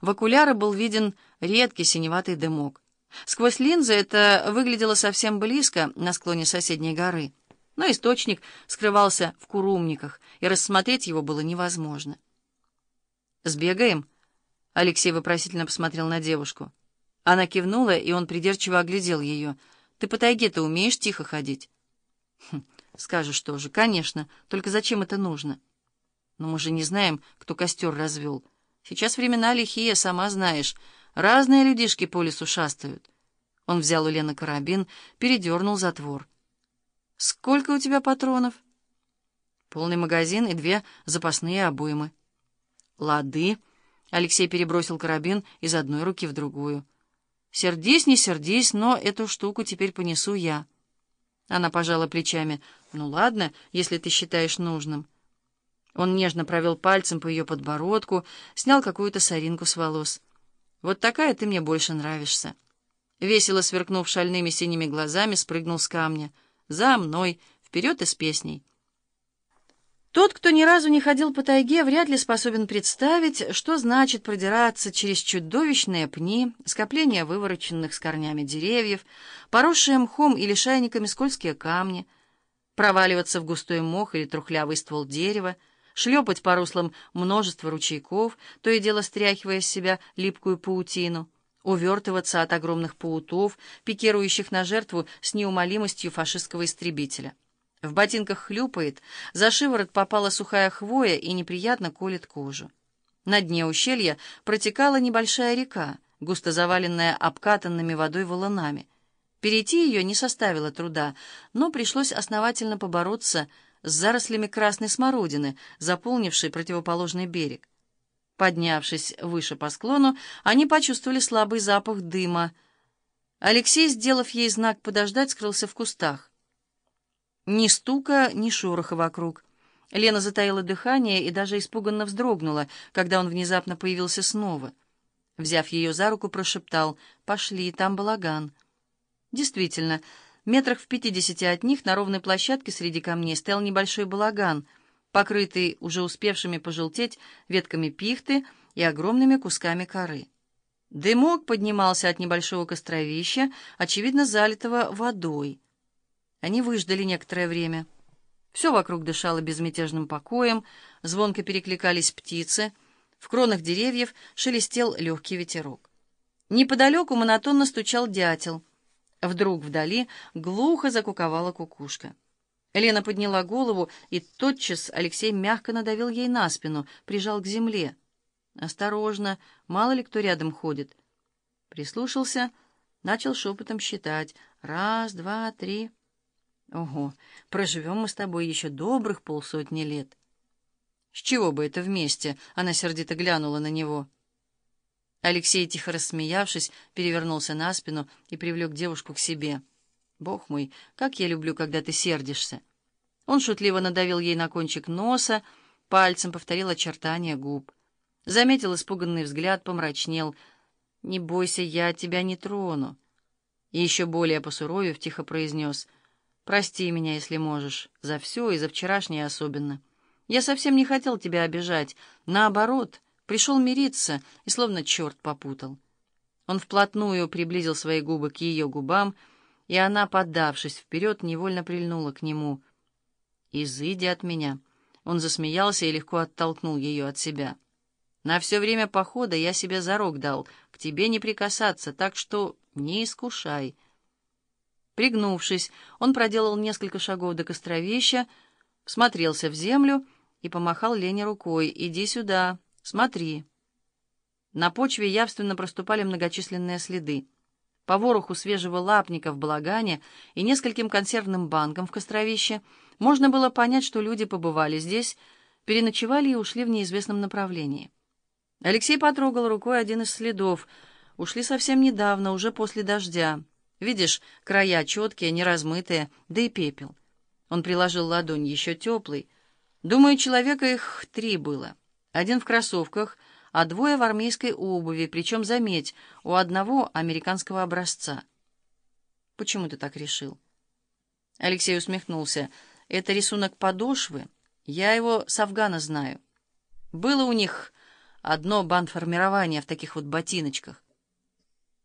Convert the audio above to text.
В окуляры был виден редкий синеватый дымок. Сквозь линзы это выглядело совсем близко, на склоне соседней горы. Но источник скрывался в курумниках, и рассмотреть его было невозможно. «Сбегаем?» — Алексей вопросительно посмотрел на девушку. Она кивнула, и он придирчиво оглядел ее. «Ты по тайге-то умеешь тихо ходить?» хм, «Скажешь тоже. Конечно. Только зачем это нужно?» «Но мы же не знаем, кто костер развел. Сейчас времена лихие, сама знаешь». Разные людишки по лесу шастают. Он взял у Лены карабин, передернул затвор. «Сколько у тебя патронов?» «Полный магазин и две запасные обоймы». «Лады». Алексей перебросил карабин из одной руки в другую. «Сердись, не сердись, но эту штуку теперь понесу я». Она пожала плечами. «Ну ладно, если ты считаешь нужным». Он нежно провел пальцем по ее подбородку, снял какую-то соринку с волос. Вот такая ты мне больше нравишься». Весело сверкнув шальными синими глазами, спрыгнул с камня. «За мной! Вперед и с песней!» Тот, кто ни разу не ходил по тайге, вряд ли способен представить, что значит продираться через чудовищные пни, скопления вывороченных с корнями деревьев, поросшие мхом или шайниками скользкие камни, проваливаться в густой мох или трухлявый ствол дерева, шлепать по руслам множество ручейков, то и дело стряхивая с себя липкую паутину, увертываться от огромных паутов, пикирующих на жертву с неумолимостью фашистского истребителя. В ботинках хлюпает, за шиворот попала сухая хвоя и неприятно колет кожу. На дне ущелья протекала небольшая река, густо заваленная обкатанными водой валунами. Перейти ее не составило труда, но пришлось основательно побороться с зарослями красной смородины, заполнившей противоположный берег. Поднявшись выше по склону, они почувствовали слабый запах дыма. Алексей, сделав ей знак подождать, скрылся в кустах. Ни стука, ни шороха вокруг. Лена затаила дыхание и даже испуганно вздрогнула, когда он внезапно появился снова. Взяв ее за руку, прошептал «Пошли, там балаган». Действительно, Метрах в пятидесяти от них на ровной площадке среди камней стоял небольшой балаган, покрытый уже успевшими пожелтеть ветками пихты и огромными кусками коры. Дымок поднимался от небольшого костровища, очевидно залитого водой. Они выждали некоторое время. Все вокруг дышало безмятежным покоем, звонко перекликались птицы, в кронах деревьев шелестел легкий ветерок. Неподалеку монотонно стучал дятел — Вдруг вдали глухо закуковала кукушка. Лена подняла голову, и тотчас Алексей мягко надавил ей на спину, прижал к земле. «Осторожно, мало ли кто рядом ходит». Прислушался, начал шепотом считать. «Раз, два, три...» «Ого, проживем мы с тобой еще добрых полсотни лет». «С чего бы это вместе?» — она сердито глянула на него. Алексей, тихо рассмеявшись, перевернулся на спину и привлек девушку к себе. «Бог мой, как я люблю, когда ты сердишься!» Он шутливо надавил ей на кончик носа, пальцем повторил очертания губ. Заметил испуганный взгляд, помрачнел. «Не бойся, я тебя не трону». И еще более посуровев, тихо произнес. «Прости меня, если можешь, за все и за вчерашнее особенно. Я совсем не хотел тебя обижать. Наоборот, Пришел мириться и словно черт попутал. Он вплотную приблизил свои губы к ее губам, и она, поддавшись вперед, невольно прильнула к нему. «Изыди от меня!» Он засмеялся и легко оттолкнул ее от себя. «На все время похода я себе зарок дал, к тебе не прикасаться, так что не искушай». Пригнувшись, он проделал несколько шагов до костровища, всмотрелся в землю и помахал Лене рукой. «Иди сюда, «Смотри». На почве явственно проступали многочисленные следы. По вороху свежего лапника в балагане и нескольким консервным банкам в Костровище можно было понять, что люди побывали здесь, переночевали и ушли в неизвестном направлении. Алексей потрогал рукой один из следов. Ушли совсем недавно, уже после дождя. Видишь, края четкие, неразмытые, да и пепел. Он приложил ладонь еще теплый. Думаю, человека их три было. Один в кроссовках, а двое в армейской обуви, причем, заметь, у одного американского образца. Почему ты так решил? Алексей усмехнулся. Это рисунок подошвы. Я его с Афгана знаю. Было у них одно бандформирование в таких вот ботиночках.